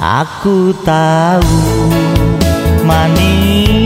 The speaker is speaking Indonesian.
Aku tahu manis